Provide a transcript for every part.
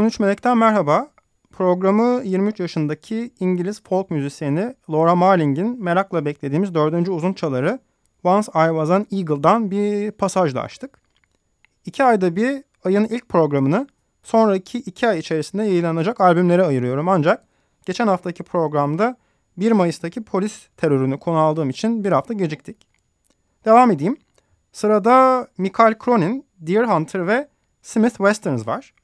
13 Melek'ten merhaba. Programı 23 yaşındaki İngiliz folk müzisyeni Laura Marling'in merakla beklediğimiz dördüncü uzun çaları Once I Was an Eagle'dan bir pasajla açtık. İki ayda bir ayın ilk programını sonraki iki ay içerisinde yayınlanacak albümlere ayırıyorum. Ancak geçen haftaki programda 1 Mayıs'taki polis terörünü konu aldığım için bir hafta geciktik. Devam edeyim. Sırada Michael Cronin, Deer Hunter ve Smith Westerns var.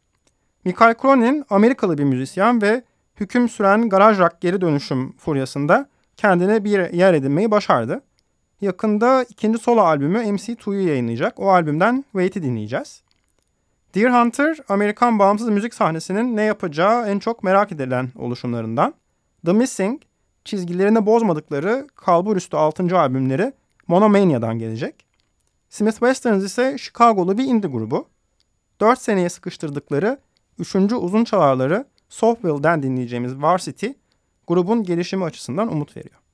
Michael Cronin Amerikalı bir müzisyen ve hüküm süren garaj rock geri dönüşüm furyasında kendine bir yer edinmeyi başardı. Yakında ikinci solo albümü MC2'yu yayınlayacak. O albümden Wait'i dinleyeceğiz. Deer Hunter, Amerikan bağımsız müzik sahnesinin ne yapacağı en çok merak edilen oluşumlarından. The Missing, çizgilerini bozmadıkları kalbur üstü 6. albümleri Monomania'dan gelecek. Smith Westerns ise Chicago'lu bir indie grubu. 4 seneye sıkıştırdıkları 3. uzun çalarları Soulville'den dinleyeceğimiz Varsity, grubun gelişimi açısından umut veriyor.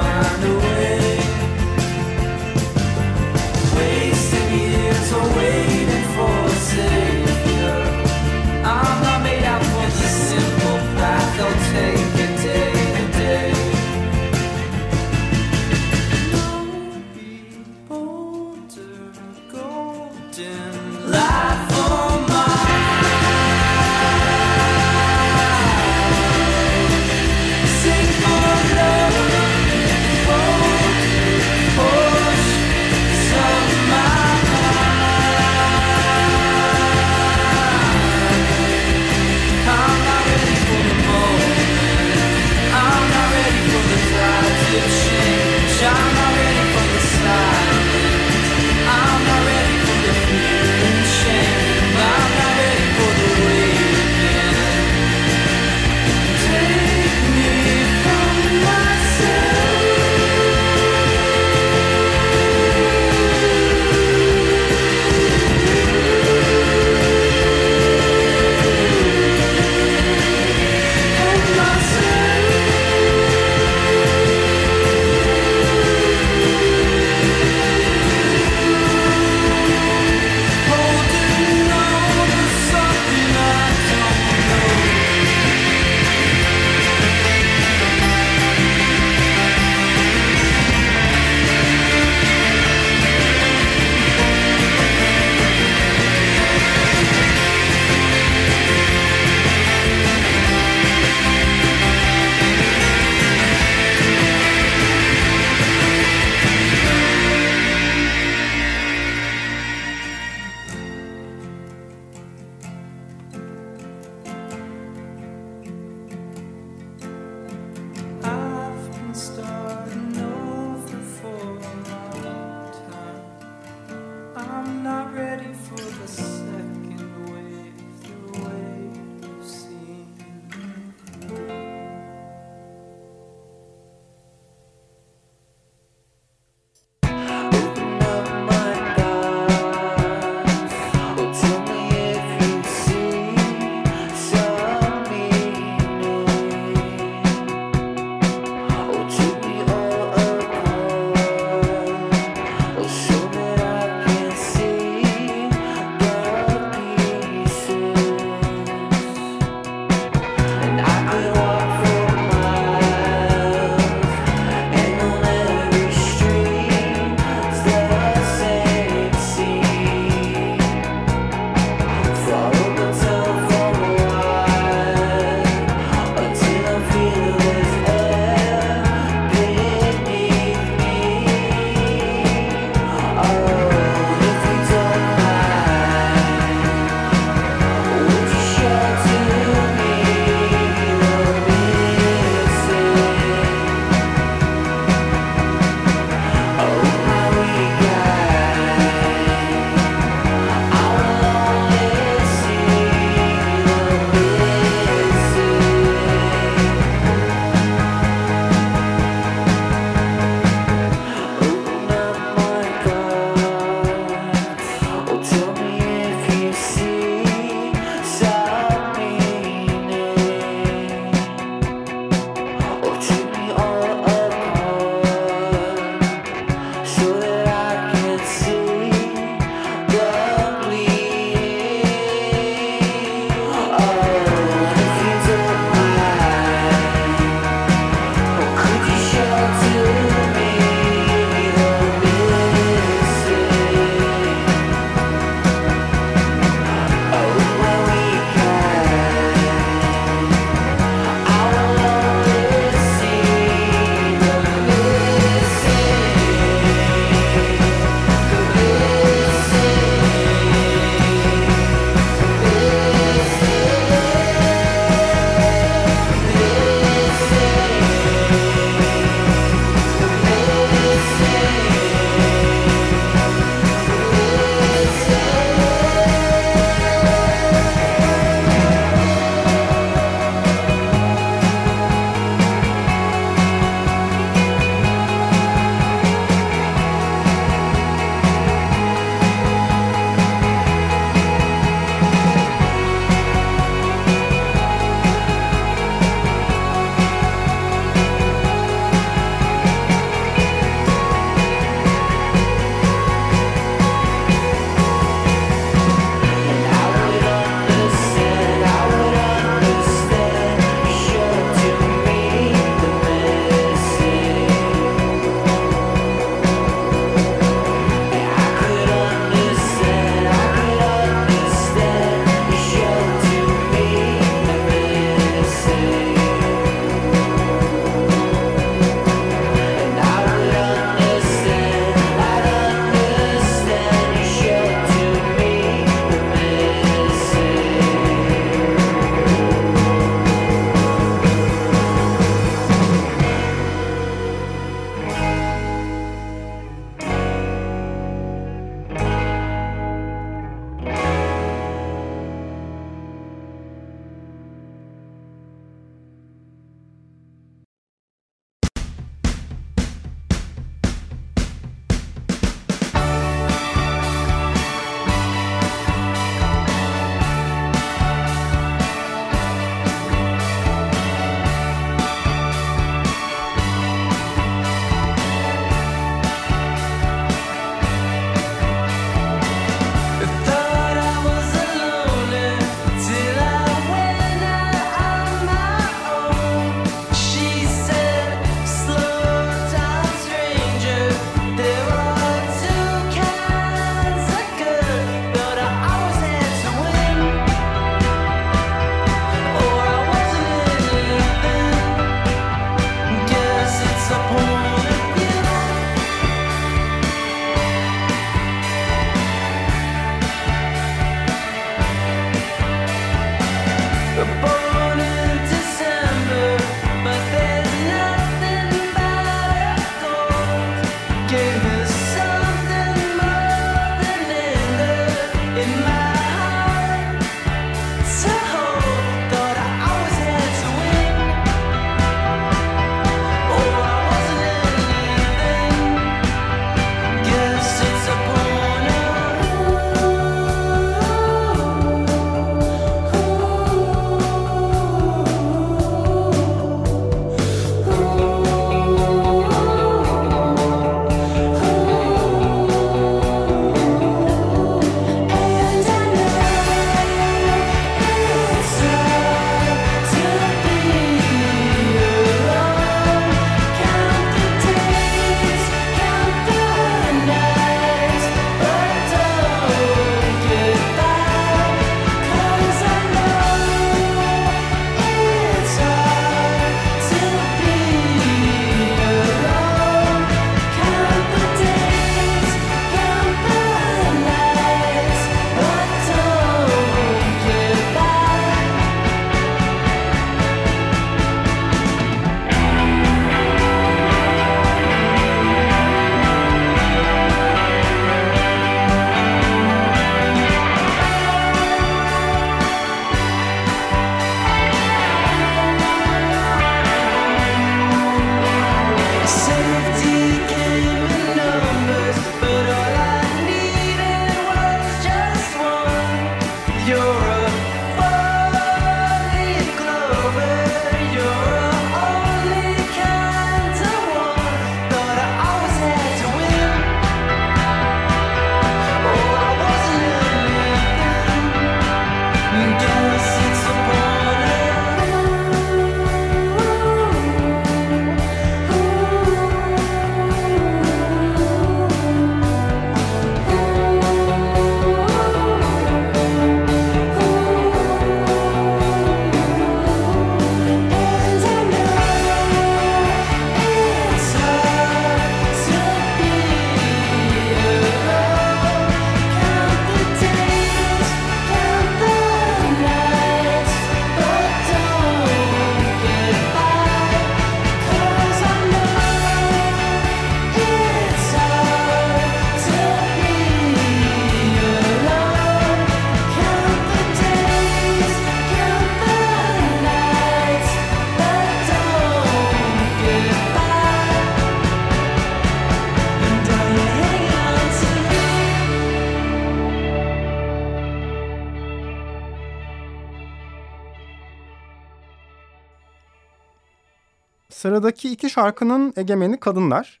Sıradaki iki şarkının egemeni kadınlar.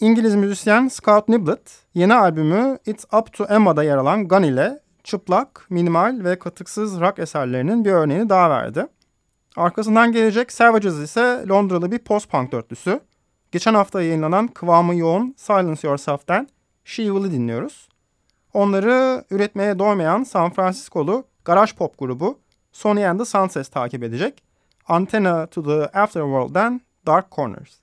İngiliz müzisyen Scout Niblett yeni albümü It's Up to Emma'da yer alan Gun ile çıplak, minimal ve katıksız rock eserlerinin bir örneğini daha verdi. Arkasından gelecek Savages ise Londralı bir post-punk dörtlüsü. Geçen hafta yayınlanan kıvamı yoğun Silence Yourself'ten She Will'i dinliyoruz. Onları üretmeye doymayan San Francisco'lu garaj pop grubu Sony and the Sunsets takip edecek. Antenna to the Afterworld'den Dark Corners.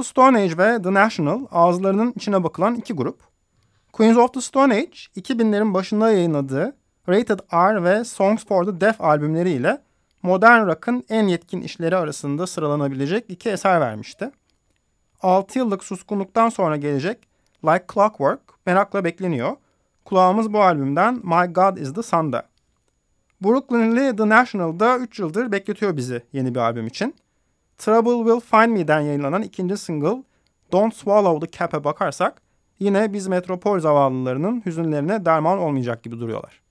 The Stone Age ve The National ağızlarının içine bakılan iki grup. Queens of the Stone Age 2000'lerin başında yayınladığı Rated R ve Songs for the Deaf albümleriyle modern rock'ın en yetkin işleri arasında sıralanabilecek iki eser vermişti. 6 yıllık suskunluktan sonra gelecek Like Clockwork merakla bekleniyor. Kulağımız bu albümden My God is the Sun'da. Brooklyn'li The National'da 3 yıldır bekletiyor bizi yeni bir albüm için. Trouble Will Find Me'den yayınlanan ikinci single Don't Swallow the Cap'e bakarsak yine biz metropol zavallılarının hüzünlerine derman olmayacak gibi duruyorlar.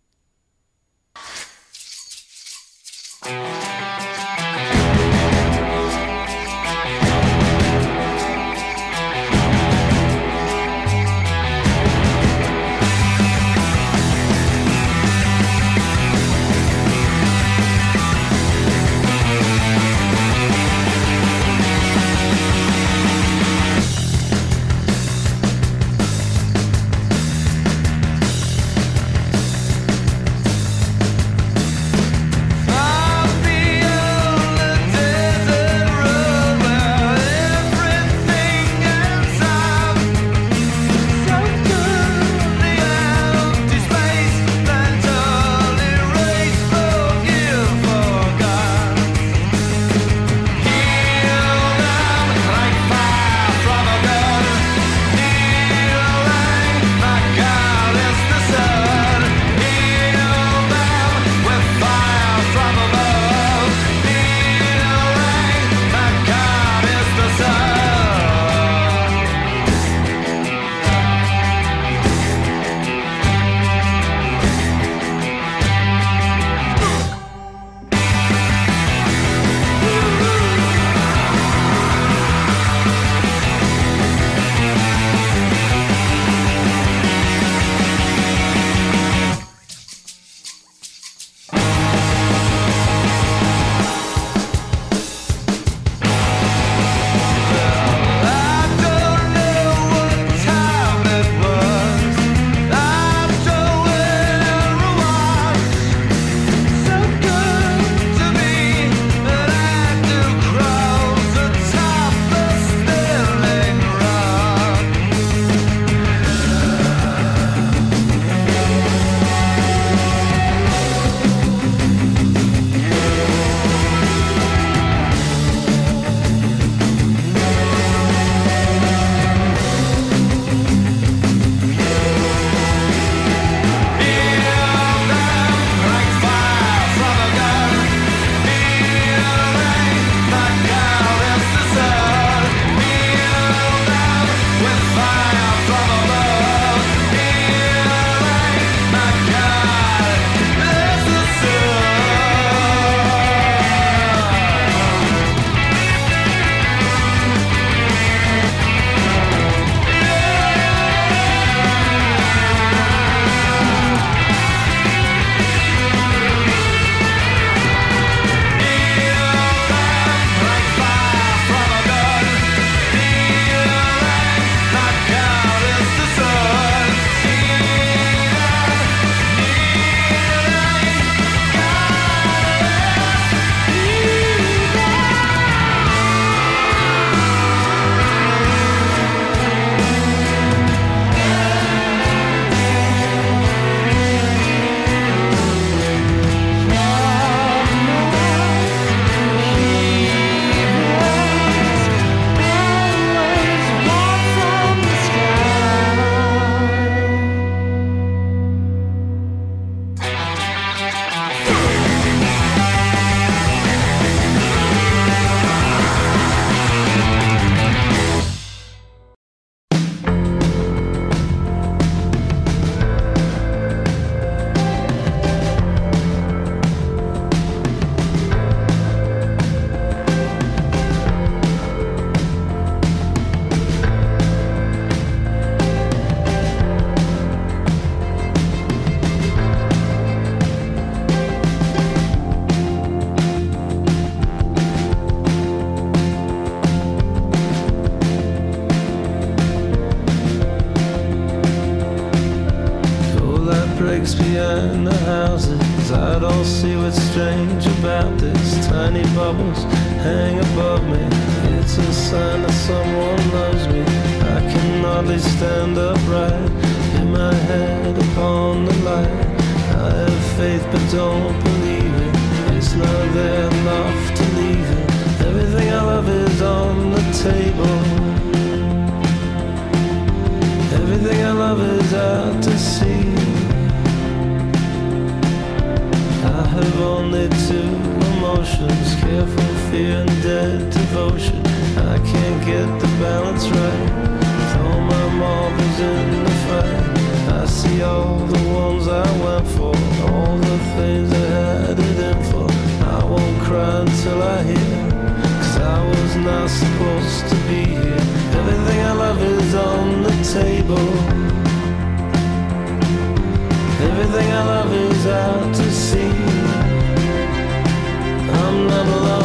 another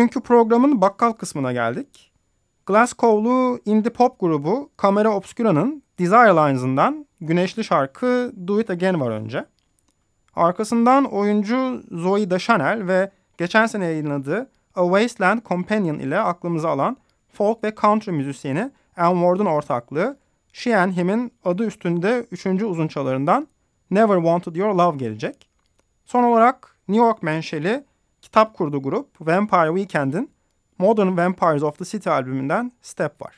Bugünkü programın bakkal kısmına geldik. Glasgow'lu indie pop grubu Camera Obscura'nın Desire Lines'ından güneşli şarkı Do It Again var önce. Arkasından oyuncu Zoe Deschanel ve geçen sene yayınladığı A Wasteland Companion ile aklımıza alan folk ve country müzisyeni Anne Ward'un ortaklığı She and Him'in adı üstünde 3. uzun çalarından Never Wanted Your Love gelecek. Son olarak New York menşeli kitap kurdu grup Vampire Weekend'in Modern Vampires of the City albümünden Step var.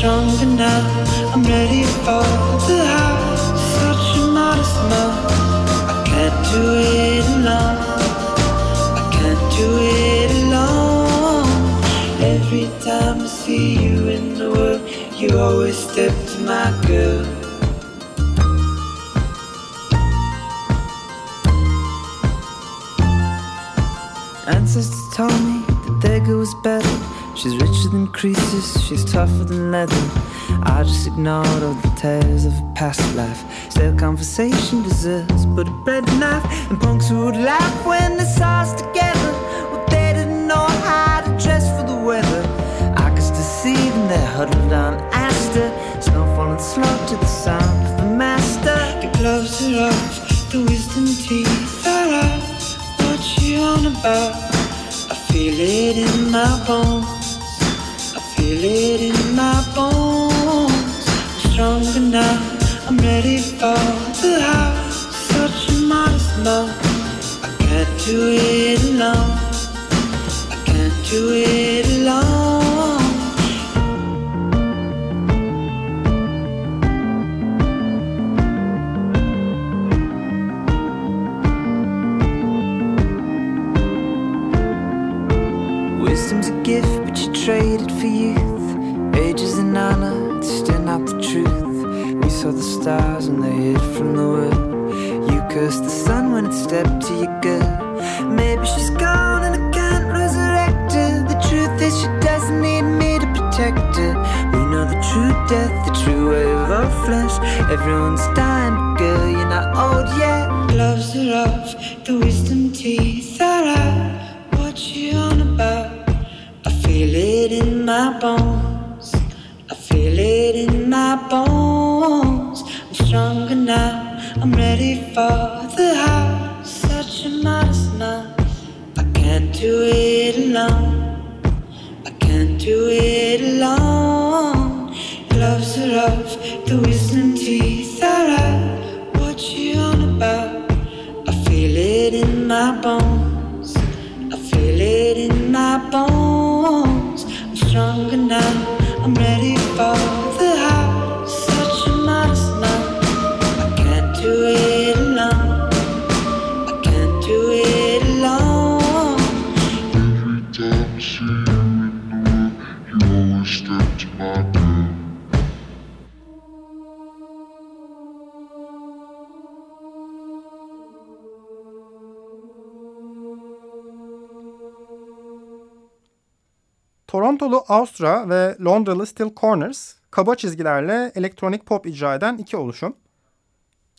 Stronger now, I'm ready for the high. Such a modest mouth. I can't do it alone. I can't do it alone. Every time I see you in the world, you always step to my girl. Ancestors told me that Beggar was better. She's richer than creases, she's tougher than leather. I just ignored all the tales of a past life. Stale conversation deserves but a bread knife. And punks who would laugh when they saw us together. Well, they didn't know how to dress for the weather. I could still see them, they're huddled on Astor. Snow falling slow to the sound of the master. The gloves are off, the wisdom teeth are out. What you on about? I feel it in my bones. Feel it in my bones. I'm stronger now. I'm ready for the house. Such a modest love. I can't do it alone. I can't do it alone. Wisdom's a gift, but you trade it for youth. ages is an honor, it's still not the truth. We saw the stars and they hid from the world. You cursed the sun when it stepped to your good. Maybe she's gone and I can't resurrect her. The truth is, she doesn't need me to protect her. We know the true death, the true way of our flesh. Everyone's dying, but girl, you're not old yet. Gloves are off, the wisdom teeth are out. What you my bones. I feel it in my bones. I'm stronger now. I'm ready for the house. Such a modest now. I can't do it alone. I can't do it alone. Gloves are off. The wisdom teeth are out. What you on about? I feel it in my bones. Now. Torontolu Austra ve Londralı Still Corners kaba çizgilerle elektronik pop icra eden iki oluşum.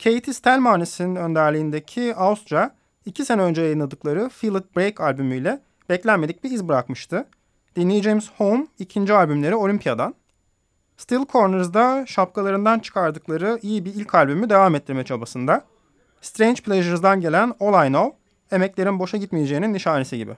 Katie Stelmanis'in önderliğindeki Austra iki sene önce yayınladıkları Feel It Break albümüyle beklenmedik bir iz bırakmıştı. Dinleyeceğimiz Home ikinci albümleri Olympia'dan. Still Corners'da şapkalarından çıkardıkları iyi bir ilk albümü devam ettirme çabasında. Strange Pleasures'dan gelen All I Know, emeklerin boşa gitmeyeceğinin nişanesi gibi.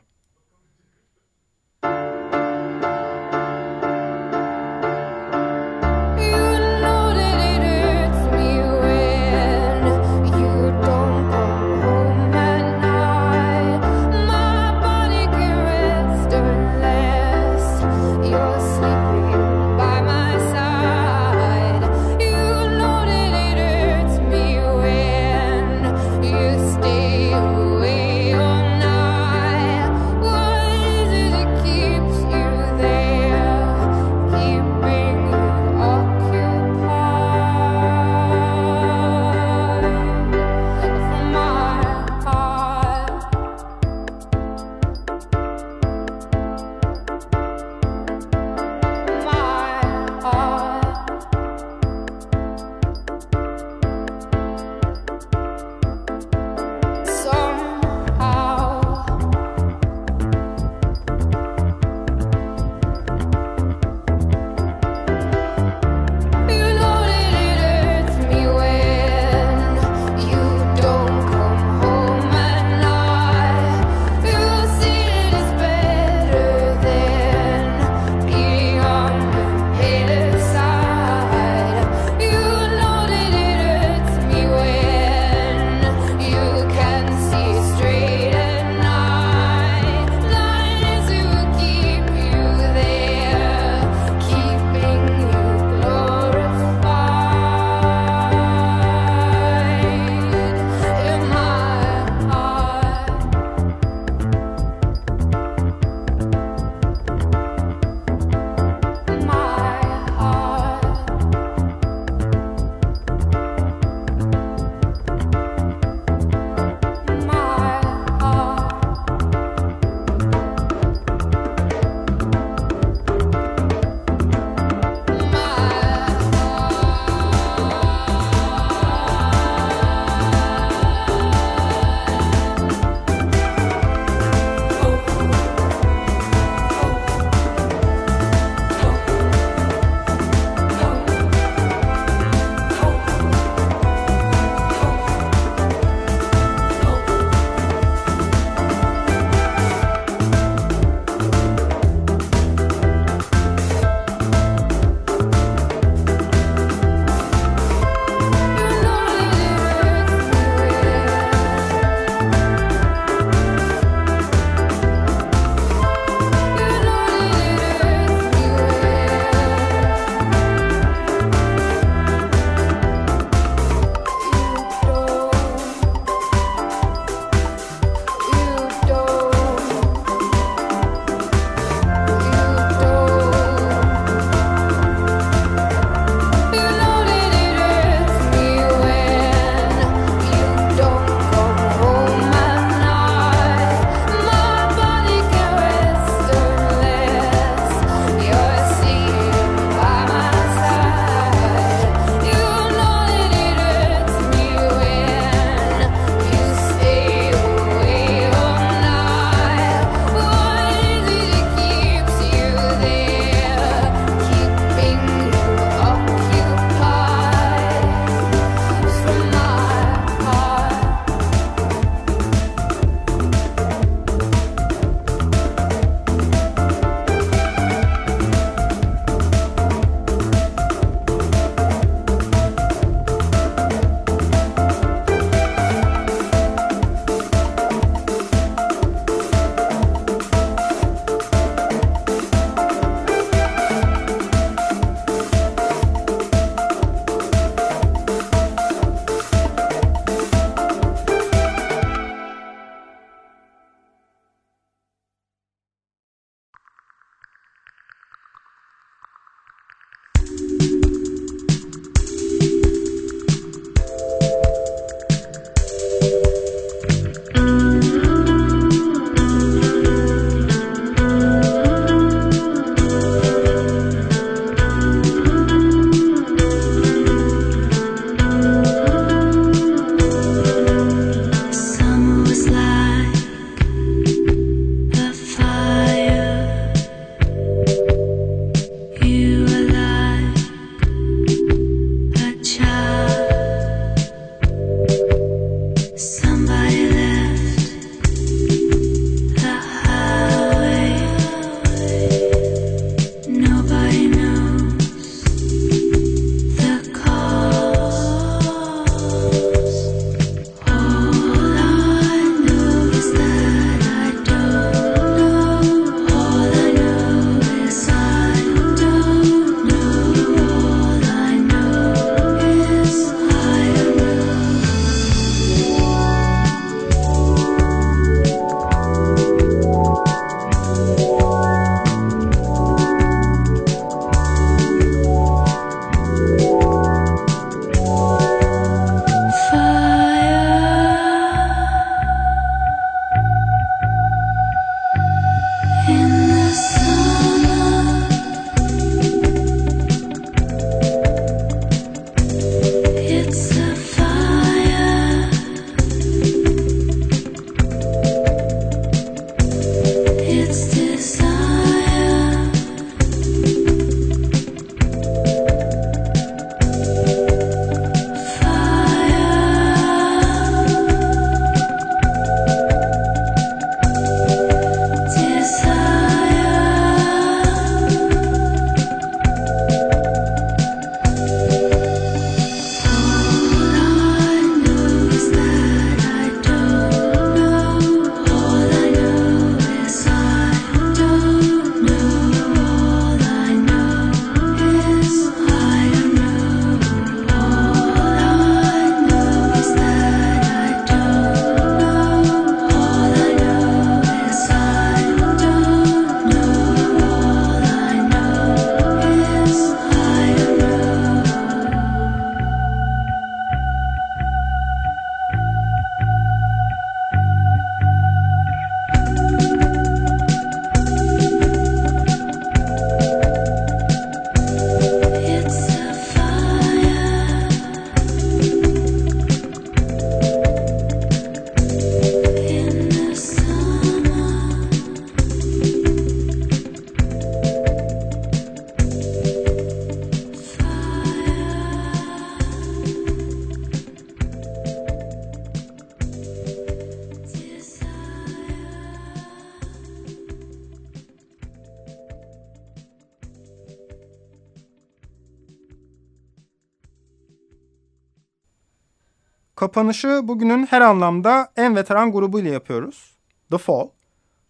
Kapanışı bugünün her anlamda en veteran grubuyla yapıyoruz. The Fall.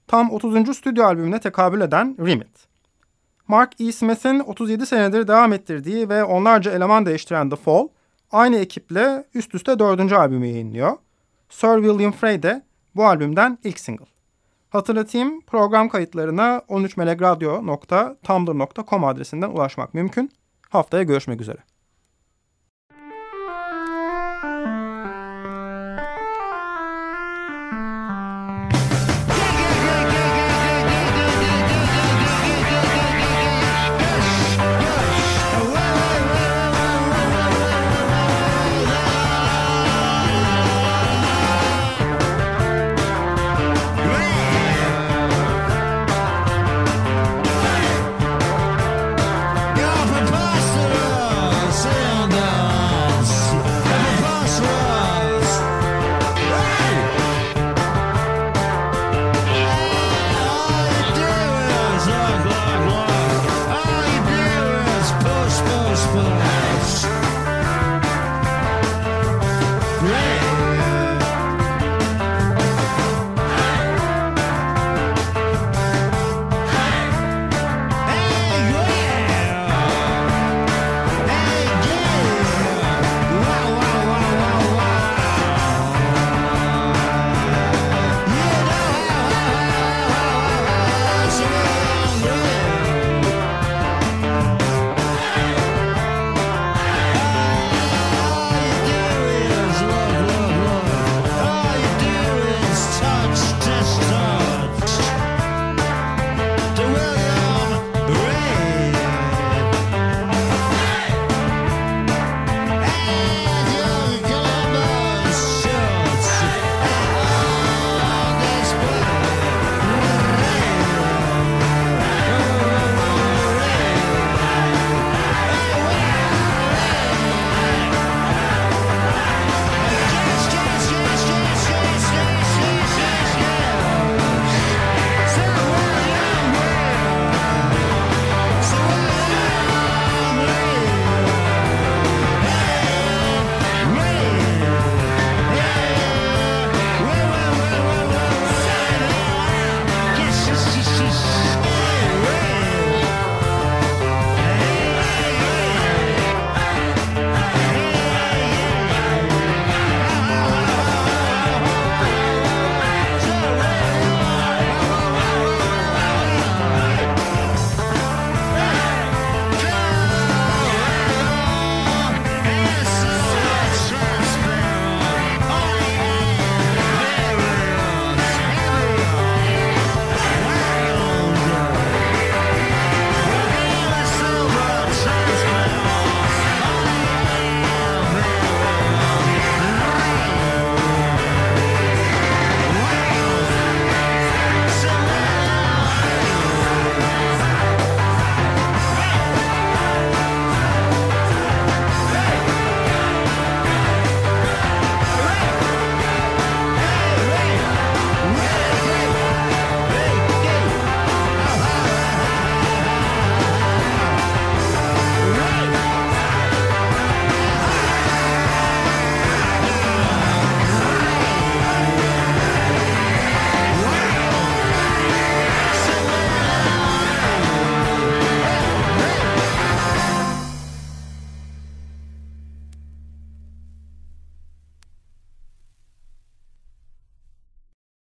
Tam 30. stüdyo albümüne tekabül eden Remit. Mark E. Smith'in 37 senedir devam ettirdiği ve onlarca eleman değiştiren The Fall, aynı ekiple üst üste dördüncü albümü yayınlıyor. Sir William Frey de bu albümden ilk single. Hatırlatayım program kayıtlarına 13melegradio.tumblr.com adresinden ulaşmak mümkün. Haftaya görüşmek üzere.